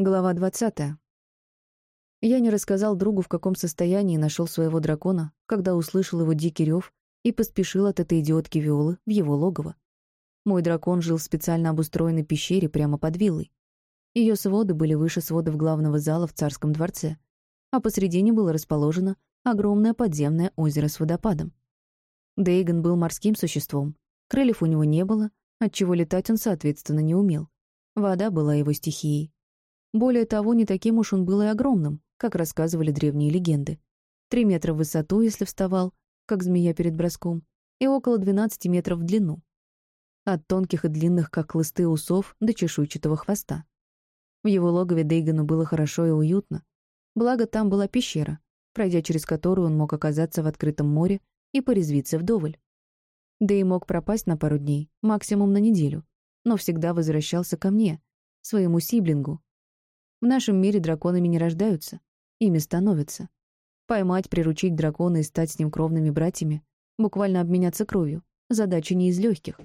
Глава 20. Я не рассказал другу, в каком состоянии нашел своего дракона, когда услышал его дикий рев и поспешил от этой идиотки Виолы в его логово. Мой дракон жил в специально обустроенной пещере прямо под виллой. Ее своды были выше сводов главного зала в царском дворце, а посредине было расположено огромное подземное озеро с водопадом. Дейган был морским существом, крыльев у него не было, отчего летать он, соответственно, не умел. Вода была его стихией. Более того, не таким уж он был и огромным, как рассказывали древние легенды. Три метра в высоту, если вставал, как змея перед броском, и около 12 метров в длину. От тонких и длинных, как хлысты усов, до чешуйчатого хвоста. В его логове Дейгану было хорошо и уютно. Благо, там была пещера, пройдя через которую он мог оказаться в открытом море и порезвиться вдоволь. Да и мог пропасть на пару дней, максимум на неделю, но всегда возвращался ко мне, своему сиблингу, в нашем мире драконами не рождаются, ими становятся. Поймать, приручить дракона и стать с ним кровными братьями, буквально обменяться кровью, задача не из легких.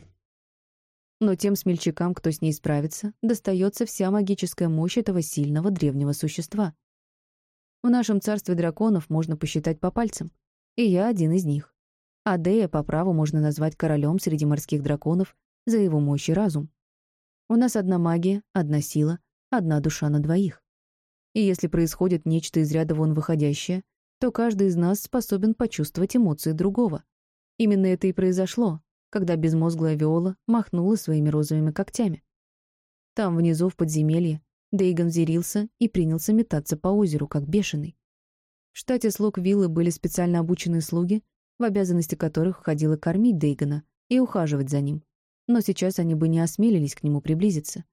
Но тем смельчакам, кто с ней справится, достается вся магическая мощь этого сильного древнего существа. В нашем царстве драконов можно посчитать по пальцам, и я один из них. Адея по праву можно назвать королем среди морских драконов за его мощь и разум. У нас одна магия, одна сила, одна душа на двоих. И если происходит нечто из ряда вон выходящее, то каждый из нас способен почувствовать эмоции другого. Именно это и произошло, когда безмозглая Виола махнула своими розовыми когтями. Там, внизу, в подземелье, Дейган взирился и принялся метаться по озеру, как бешеный. В штате слуг виллы были специально обученные слуги, в обязанности которых входило кормить Дейгана и ухаживать за ним. Но сейчас они бы не осмелились к нему приблизиться.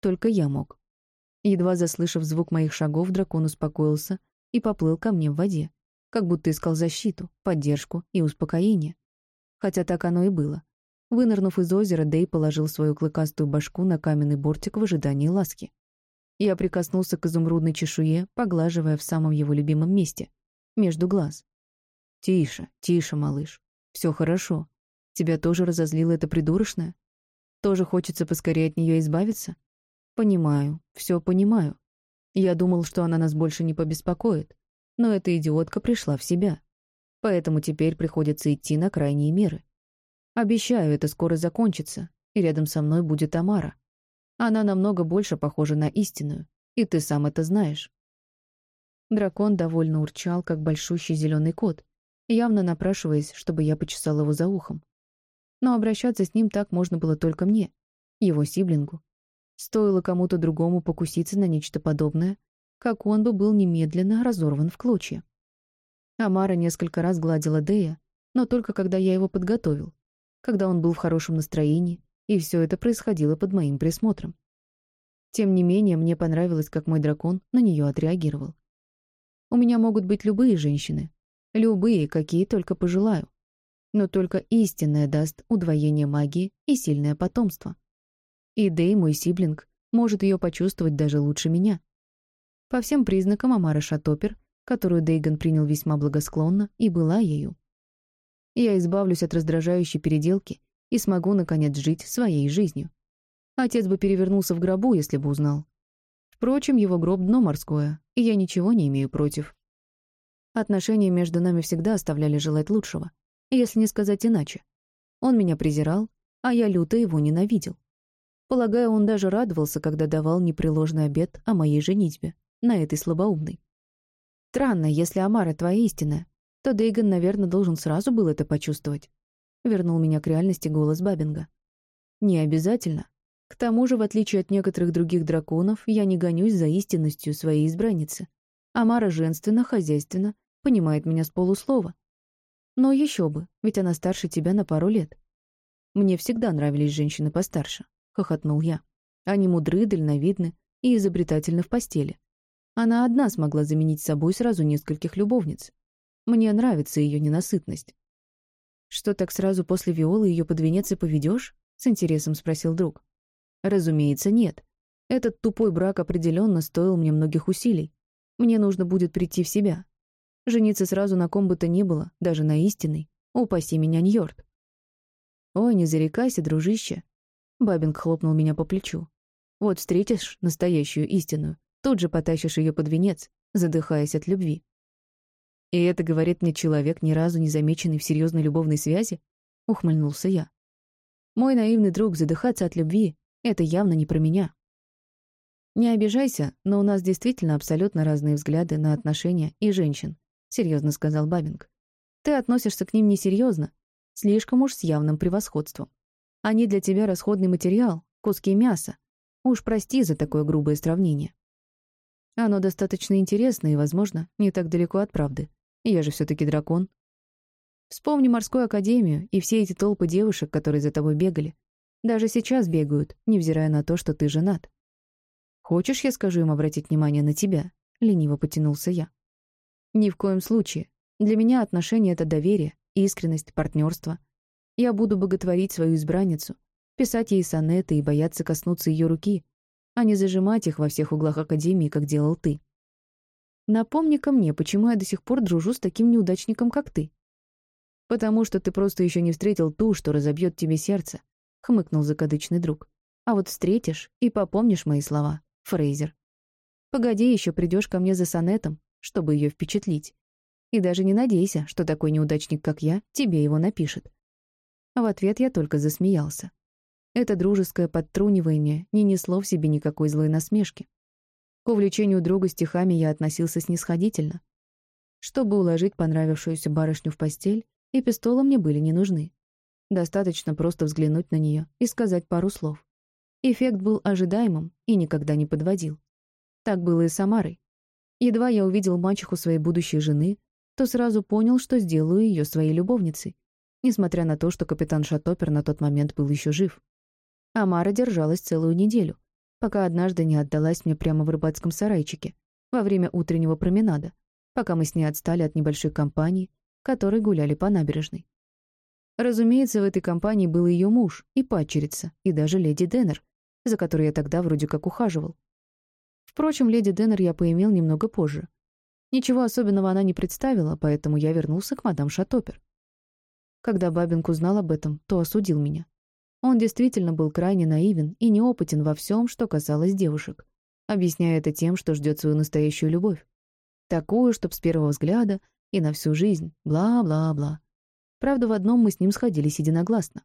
Только я мог. Едва заслышав звук моих шагов, дракон успокоился и поплыл ко мне в воде, как будто искал защиту, поддержку и успокоение. Хотя так оно и было. Вынырнув из озера, Дэй положил свою клыкастую башку на каменный бортик в ожидании ласки. Я прикоснулся к изумрудной чешуе, поглаживая в самом его любимом месте, между глаз. «Тише, тише, малыш. Все хорошо. Тебя тоже разозлила эта придурочная? Тоже хочется поскорее от нее избавиться?» Понимаю, все понимаю. Я думал, что она нас больше не побеспокоит, но эта идиотка пришла в себя. Поэтому теперь приходится идти на крайние меры. Обещаю, это скоро закончится, и рядом со мной будет Амара. Она намного больше похожа на истинную, и ты сам это знаешь. Дракон довольно урчал, как большущий зеленый кот, явно напрашиваясь, чтобы я почесал его за ухом. Но обращаться с ним так можно было только мне, его сиблингу. Стоило кому-то другому покуситься на нечто подобное, как он бы был немедленно разорван в клочья. Амара несколько раз гладила Дея, но только когда я его подготовил, когда он был в хорошем настроении, и все это происходило под моим присмотром. Тем не менее, мне понравилось, как мой дракон на нее отреагировал. У меня могут быть любые женщины, любые, какие только пожелаю, но только истинная даст удвоение магии и сильное потомство. И Дэй, мой сиблинг, может ее почувствовать даже лучше меня. По всем признакам Амара Шатопер, которую Дейган принял весьма благосклонно, и была ею. Я избавлюсь от раздражающей переделки и смогу, наконец, жить своей жизнью. Отец бы перевернулся в гробу, если бы узнал. Впрочем, его гроб — дно морское, и я ничего не имею против. Отношения между нами всегда оставляли желать лучшего, если не сказать иначе. Он меня презирал, а я люто его ненавидел. Полагаю, он даже радовался, когда давал непреложный обет о моей женитьбе, на этой слабоумной. Странно, если Амара твоя истина, то Дейган, наверное, должен сразу был это почувствовать. Вернул меня к реальности голос Бабинга. Не обязательно. К тому же, в отличие от некоторых других драконов, я не гонюсь за истинностью своей избранницы. Амара женственно, хозяйственно, понимает меня с полуслова. Но еще бы, ведь она старше тебя на пару лет. Мне всегда нравились женщины постарше хохотнул я. Они мудры, дальновидны и изобретательны в постели. Она одна смогла заменить собой сразу нескольких любовниц. Мне нравится ее ненасытность. «Что, так сразу после Виолы ее под венец и поведешь? с интересом спросил друг. «Разумеется, нет. Этот тупой брак определенно стоил мне многих усилий. Мне нужно будет прийти в себя. Жениться сразу на ком бы то ни было, даже на истинной. Упаси меня, Ньорд. «Ой, не зарекайся, дружище. Бабинг хлопнул меня по плечу. «Вот встретишь настоящую истину, тут же потащишь ее под венец, задыхаясь от любви. «И это говорит мне человек, ни разу не замеченный в серьезной любовной связи?» — ухмыльнулся я. «Мой наивный друг, задыхаться от любви — это явно не про меня». «Не обижайся, но у нас действительно абсолютно разные взгляды на отношения и женщин», — серьезно сказал Бабинг. «Ты относишься к ним несерьезно, слишком уж с явным превосходством. Они для тебя расходный материал, куски мяса. Уж прости за такое грубое сравнение». Оно достаточно интересно и, возможно, не так далеко от правды. Я же все-таки дракон. Вспомни морскую академию и все эти толпы девушек, которые за тобой бегали. Даже сейчас бегают, невзирая на то, что ты женат. Хочешь, я скажу им обратить внимание на тебя? Лениво потянулся я. Ни в коем случае. Для меня отношения — это доверие, искренность, партнерство. Я буду боготворить свою избранницу, писать ей сонеты и бояться коснуться ее руки, а не зажимать их во всех углах Академии, как делал ты. Напомни-ка мне, почему я до сих пор дружу с таким неудачником, как ты. Потому что ты просто еще не встретил ту, что разобьет тебе сердце, хмыкнул закадычный друг. А вот встретишь и попомнишь мои слова, Фрейзер. Погоди, еще придешь ко мне за сонетом, чтобы ее впечатлить. И даже не надейся, что такой неудачник, как я, тебе его напишет. В ответ я только засмеялся. Это дружеское подтрунивание не несло в себе никакой злой насмешки. К увлечению друга стихами я относился снисходительно. Чтобы уложить понравившуюся барышню в постель, и пистолы мне были не нужны. Достаточно просто взглянуть на нее и сказать пару слов. Эффект был ожидаемым и никогда не подводил. Так было и с Самарой. Едва я увидел мачеху своей будущей жены, то сразу понял, что сделаю ее своей любовницей, несмотря на то, что капитан Шатопер на тот момент был еще жив. Амара держалась целую неделю, пока однажды не отдалась мне прямо в рыбацком сарайчике, во время утреннего променада, пока мы с ней отстали от небольшой компании, которой гуляли по набережной. Разумеется, в этой компании был ее муж и падчерица, и даже леди Деннер, за которой я тогда вроде как ухаживал. Впрочем, леди Деннер я поимел немного позже. Ничего особенного она не представила, поэтому я вернулся к мадам Шатопер. Когда Бабинг узнал об этом, то осудил меня. Он действительно был крайне наивен и неопытен во всем, что касалось девушек, объясняя это тем, что ждет свою настоящую любовь. Такую, чтоб с первого взгляда и на всю жизнь, бла-бла-бла. Правда, в одном мы с ним сходились единогласно.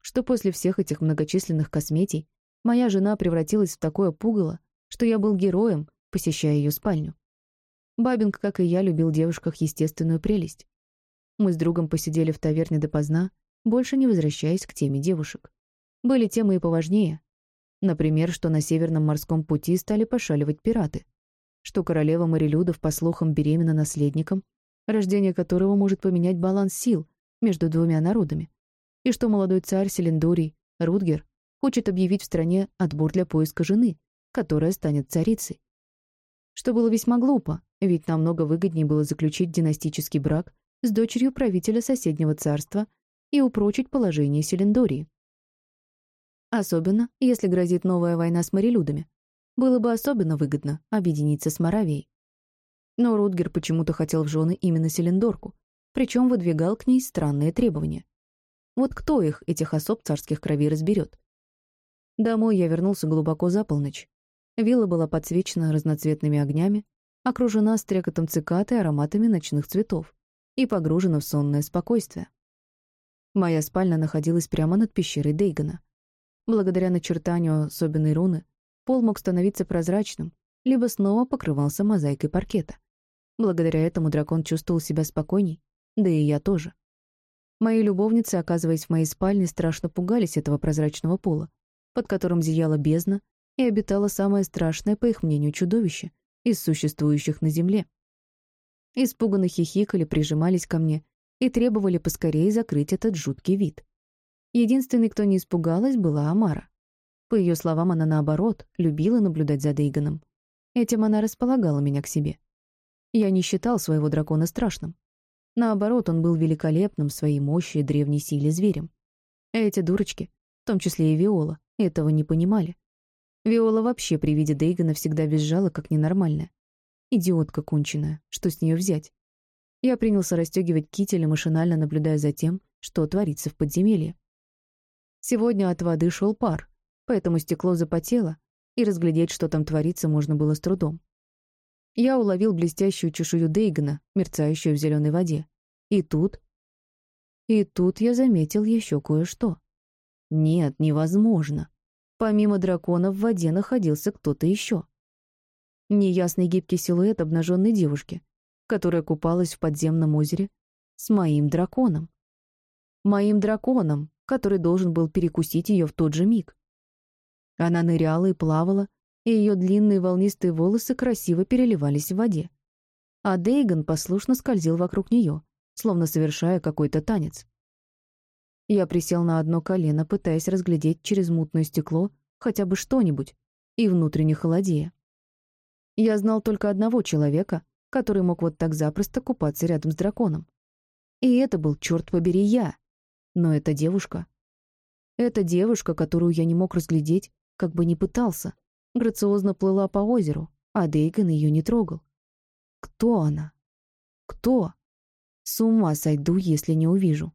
Что после всех этих многочисленных косметий моя жена превратилась в такое пугало, что я был героем, посещая ее спальню. Бабинг, как и я, любил девушках естественную прелесть. Мы с другом посидели в таверне допоздна, больше не возвращаясь к теме девушек. Были темы и поважнее. Например, что на Северном морском пути стали пошаливать пираты, что королева Марилюдов, по слухам, беременна наследником, рождение которого может поменять баланс сил между двумя народами, и что молодой царь Селендорий, Рутгер, хочет объявить в стране отбор для поиска жены, которая станет царицей. Что было весьма глупо, ведь намного выгоднее было заключить династический брак с дочерью правителя соседнего царства и упрочить положение Селендории. Особенно, если грозит новая война с морелюдами. Было бы особенно выгодно объединиться с Моравией. Но Рутгер почему-то хотел в жены именно Селендорку, причем выдвигал к ней странные требования. Вот кто их, этих особ царских кровей, разберет? Домой я вернулся глубоко за полночь. Вилла была подсвечена разноцветными огнями, окружена стрекотом цикад и ароматами ночных цветов и погружена в сонное спокойствие. Моя спальня находилась прямо над пещерой Дейгана. Благодаря начертанию особенной руны пол мог становиться прозрачным, либо снова покрывался мозаикой паркета. Благодаря этому дракон чувствовал себя спокойней, да и я тоже. Мои любовницы, оказываясь в моей спальне, страшно пугались этого прозрачного пола, под которым зияла бездна и обитало самое страшное, по их мнению, чудовище из существующих на Земле. Испуганно хихикали, прижимались ко мне и требовали поскорее закрыть этот жуткий вид. Единственной, кто не испугалась, была Амара. По ее словам, она, наоборот, любила наблюдать за Дейганом. Этим она располагала меня к себе. Я не считал своего дракона страшным. Наоборот, он был великолепным своей мощи и древней силе зверем. Эти дурочки, в том числе и Виола, этого не понимали. Виола вообще при виде Дейгана всегда визжала, как ненормальная. Идиотка конченая, что с нее взять? Я принялся расстегивать китель, машинально наблюдая за тем, что творится в подземелье. Сегодня от воды шел пар, поэтому стекло запотело, и разглядеть, что там творится, можно было с трудом. Я уловил блестящую чешую Дейгана, мерцающую в зеленой воде. И тут... И тут я заметил еще кое-что. Нет, невозможно. Помимо дракона в воде находился кто-то еще. Неясный гибкий силуэт обнаженной девушки, которая купалась в подземном озере с моим драконом. Моим драконом, который должен был перекусить ее в тот же миг. Она ныряла и плавала, и ее длинные волнистые волосы красиво переливались в воде. А Дейган послушно скользил вокруг нее, словно совершая какой-то танец. Я присел на одно колено, пытаясь разглядеть через мутное стекло хотя бы что-нибудь, и внутренне холодея. Я знал только одного человека, который мог вот так запросто купаться рядом с драконом. И это был, черт побери, я. Но эта девушка... Эта девушка, которую я не мог разглядеть, как бы не пытался, грациозно плыла по озеру, а Дейган ее не трогал. Кто она? Кто? С ума сойду, если не увижу.